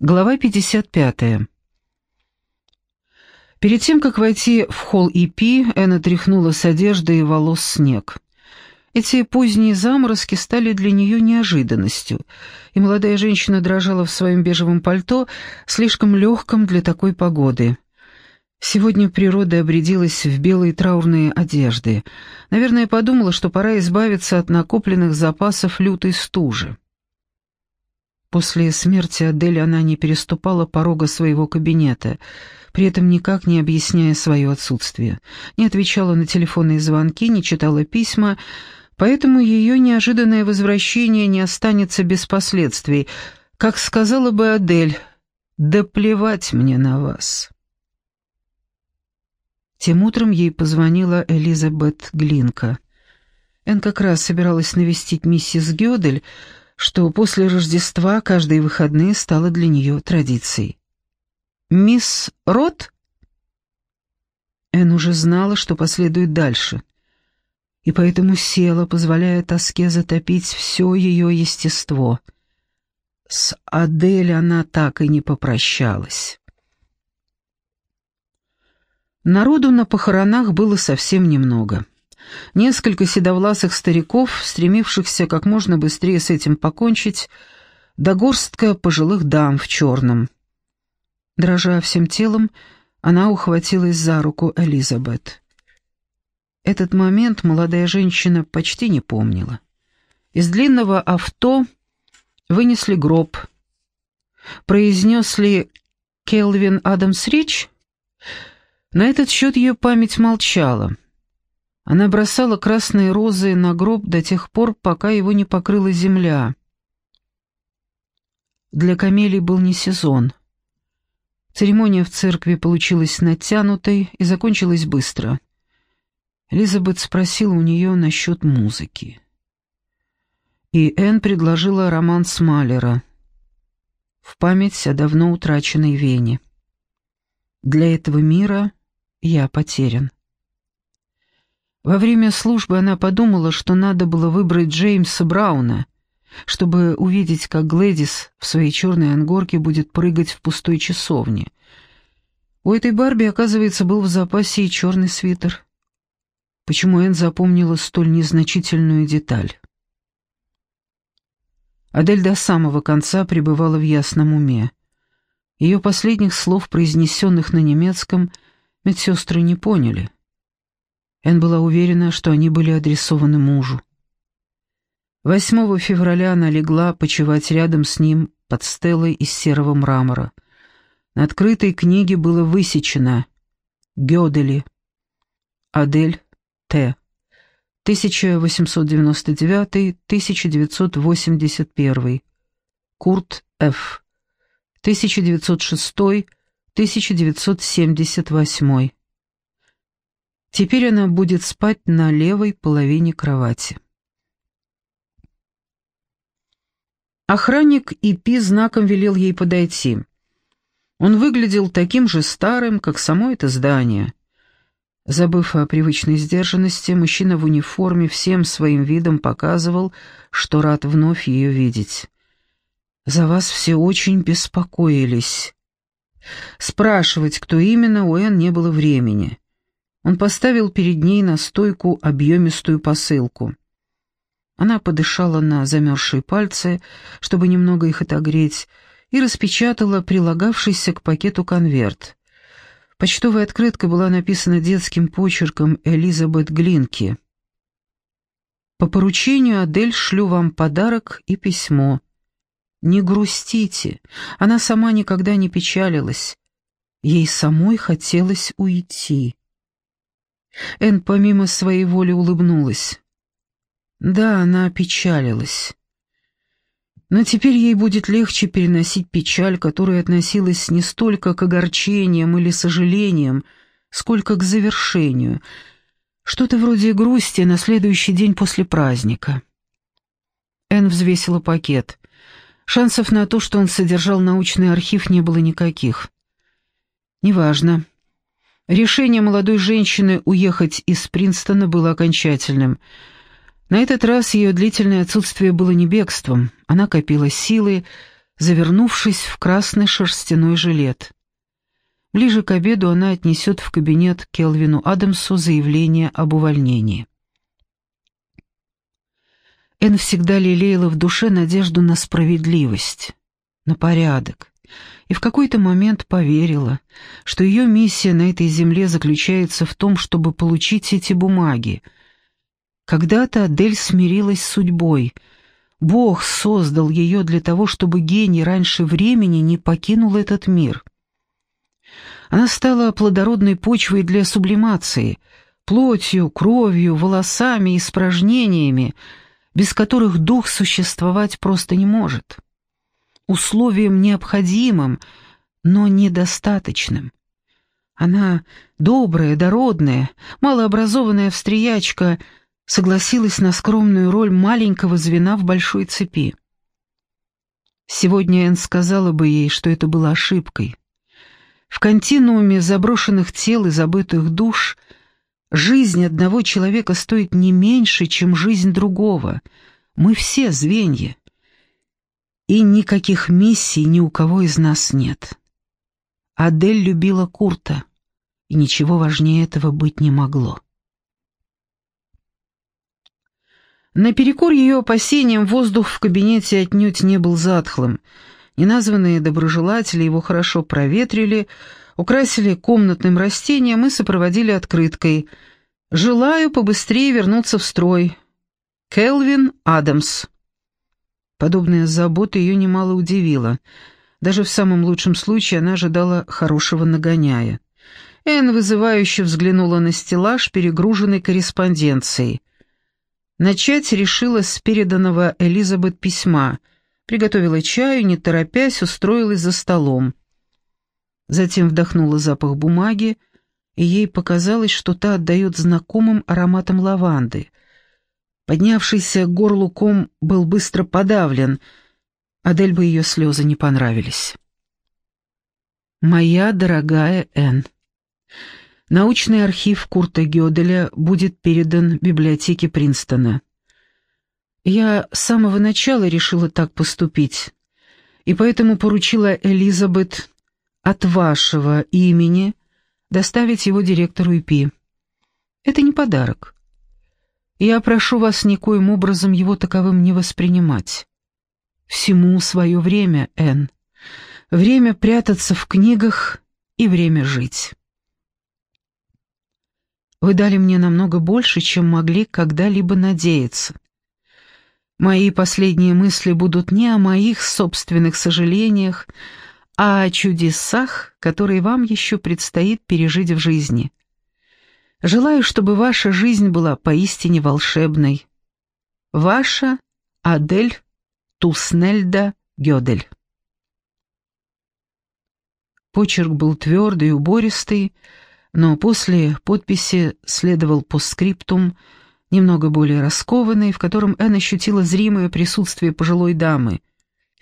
Глава 55. Перед тем, как войти в холл ИП, Энна тряхнула с одежды и волос снег. Эти поздние заморозки стали для нее неожиданностью, и молодая женщина дрожала в своем бежевом пальто, слишком легком для такой погоды. Сегодня природа обрядилась в белые траурные одежды. Наверное, подумала, что пора избавиться от накопленных запасов лютой стужи. После смерти Адель она не переступала порога своего кабинета, при этом никак не объясняя свое отсутствие. Не отвечала на телефонные звонки, не читала письма, поэтому ее неожиданное возвращение не останется без последствий. Как сказала бы Адель, «Да плевать мне на вас». Тем утром ей позвонила Элизабет Глинка. Эн как раз собиралась навестить миссис Гёдель, что после Рождества каждые выходные стало для нее традицией. «Мисс Рот?» Эн уже знала, что последует дальше, и поэтому села, позволяя тоске затопить все ее естество. С Адель она так и не попрощалась. Народу на похоронах было совсем немного. Несколько седовласых стариков, стремившихся как можно быстрее с этим покончить, да горстка пожилых дам в черном. Дрожа всем телом, она ухватилась за руку Элизабет. Этот момент молодая женщина почти не помнила. Из длинного авто вынесли гроб. Произнес ли Келвин Адамс речь? На этот счет ее память молчала. Она бросала красные розы на гроб до тех пор, пока его не покрыла земля. Для камелий был не сезон. Церемония в церкви получилась натянутой и закончилась быстро. Элизабет спросила у нее насчет музыки. И Энн предложила роман Смалера в память о давно утраченной Вене. Для этого мира я потерян. Во время службы она подумала, что надо было выбрать Джеймса Брауна, чтобы увидеть, как Глэдис в своей черной ангорке будет прыгать в пустой часовне. У этой Барби, оказывается, был в запасе и черный свитер. Почему Энн запомнила столь незначительную деталь? Адель до самого конца пребывала в ясном уме. Ее последних слов, произнесенных на немецком, медсестры не поняли — Эн была уверена, что они были адресованы мужу. 8 февраля она легла почевать рядом с ним под стелой из серого мрамора. На открытой книге было высечено «Гёдели», Адель Т. 1899-1981, Курт Ф. 1906-1978. Теперь она будет спать на левой половине кровати. Охранник ИПи знаком велел ей подойти. Он выглядел таким же старым, как само это здание. Забыв о привычной сдержанности, мужчина в униформе всем своим видом показывал, что рад вновь ее видеть. «За вас все очень беспокоились». Спрашивать, кто именно, у Энн не было времени. Он поставил перед ней на стойку объемистую посылку. Она подышала на замерзшие пальцы, чтобы немного их отогреть, и распечатала прилагавшийся к пакету конверт. Почтовая открытка была написана детским почерком Элизабет Глинки. «По поручению Адель шлю вам подарок и письмо. Не грустите, она сама никогда не печалилась. Ей самой хотелось уйти». Эн помимо своей воли улыбнулась. Да, она опечалилась. Но теперь ей будет легче переносить печаль, которая относилась не столько к огорчениям или сожалениям, сколько к завершению. Что-то вроде грусти на следующий день после праздника. Эн взвесила пакет. Шансов на то, что он содержал научный архив, не было никаких. Неважно. Решение молодой женщины уехать из Принстона было окончательным. На этот раз ее длительное отсутствие было не бегством. Она копила силы, завернувшись в красный шерстяной жилет. Ближе к обеду она отнесет в кабинет Келвину Адамсу заявление об увольнении. Эн всегда лелеяла в душе надежду на справедливость, на порядок, и в какой-то момент поверила, что ее миссия на этой земле заключается в том, чтобы получить эти бумаги. Когда-то Адель смирилась с судьбой. Бог создал ее для того, чтобы гений раньше времени не покинул этот мир. Она стала плодородной почвой для сублимации, плотью, кровью, волосами, испражнениями, без которых дух существовать просто не может. Условием необходимым, но недостаточным. Она, добрая, дородная, малообразованная австриячка, согласилась на скромную роль маленького звена в большой цепи. Сегодня Энн сказала бы ей, что это было ошибкой. В континууме заброшенных тел и забытых душ — Жизнь одного человека стоит не меньше, чем жизнь другого. Мы все звенья. И никаких миссий ни у кого из нас нет. Адель любила Курта, и ничего важнее этого быть не могло. Наперекор ее опасениям воздух в кабинете отнюдь не был затхлым. Неназванные доброжелатели его хорошо проветрили, украсили комнатным растением и сопроводили открыткой «Желаю побыстрее вернуться в строй. Келвин Адамс». Подобная забота ее немало удивила. Даже в самом лучшем случае она ожидала хорошего нагоняя. Энн вызывающе взглянула на стеллаж, перегруженный корреспонденцией. Начать решила с переданного Элизабет письма. Приготовила чаю, не торопясь, устроилась за столом. Затем вдохнула запах бумаги, и ей показалось, что та отдает знакомым ароматом лаванды. Поднявшийся к горлу ком был быстро подавлен. Адель бы ее слезы не понравились. «Моя дорогая Энн, научный архив Курта Гёделя будет передан библиотеке Принстона. Я с самого начала решила так поступить, и поэтому поручила Элизабет от вашего имени доставить его директору ИПИ. Это не подарок. Я прошу вас никоим образом его таковым не воспринимать. Всему свое время, Энн. Время прятаться в книгах и время жить. Вы дали мне намного больше, чем могли когда-либо надеяться. Мои последние мысли будут не о моих собственных сожалениях, а о чудесах, которые вам еще предстоит пережить в жизни. Желаю, чтобы ваша жизнь была поистине волшебной. Ваша Адель Туснельда Гёдель. Почерк был твердый и убористый, но после подписи следовал постскриптум, немного более раскованный, в котором Энн ощутила зримое присутствие пожилой дамы.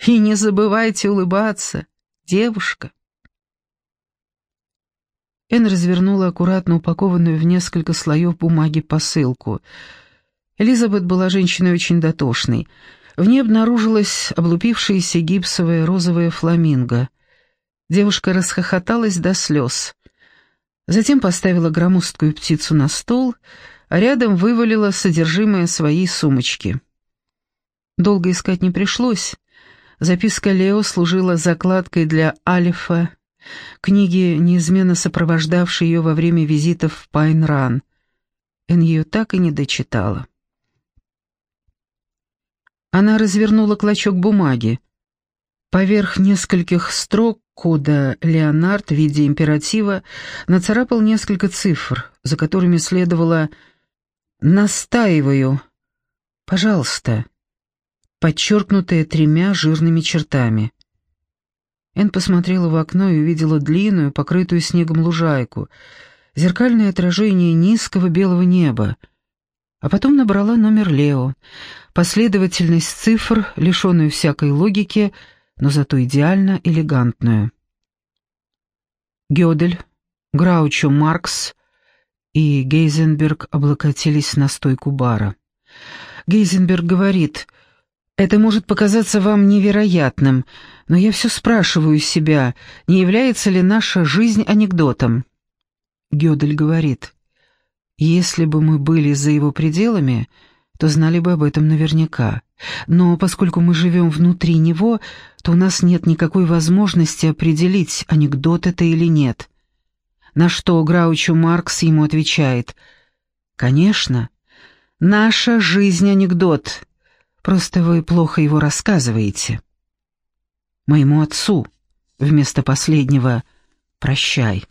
«И не забывайте улыбаться девушка. Эн развернула аккуратно упакованную в несколько слоев бумаги посылку. Элизабет была женщиной очень дотошной. В ней обнаружилась облупившаяся гипсовая розовая фламинго. Девушка расхохоталась до слез. Затем поставила громоздкую птицу на стол, а рядом вывалила содержимое своей сумочки. Долго искать не пришлось. Записка Лео служила закладкой для Альфа, книги, неизменно сопровождавшей ее во время визитов в Пайнран. Эн ее так и не дочитала. Она развернула клочок бумаги. Поверх нескольких строк кода Леонард в виде императива нацарапал несколько цифр, за которыми следовало «Настаиваю. Пожалуйста, подчеркнутая тремя жирными чертами. Эн посмотрела в окно и увидела длинную, покрытую снегом лужайку, зеркальное отражение низкого белого неба, а потом набрала номер Лео, последовательность цифр, лишенную всякой логики, но зато идеально элегантную. Гёдель, Граучо Маркс и Гейзенберг облокотились на стойку бара. Гейзенберг говорит, это может показаться вам невероятным, Но я все спрашиваю себя, не является ли наша жизнь анекдотом. Гёдель говорит, если бы мы были за его пределами, то знали бы об этом наверняка. Но поскольку мы живем внутри него, то у нас нет никакой возможности определить, анекдот это или нет. На что Граучу Маркс ему отвечает, «Конечно, наша жизнь анекдот, просто вы плохо его рассказываете». Моему отцу вместо последнего «прощай».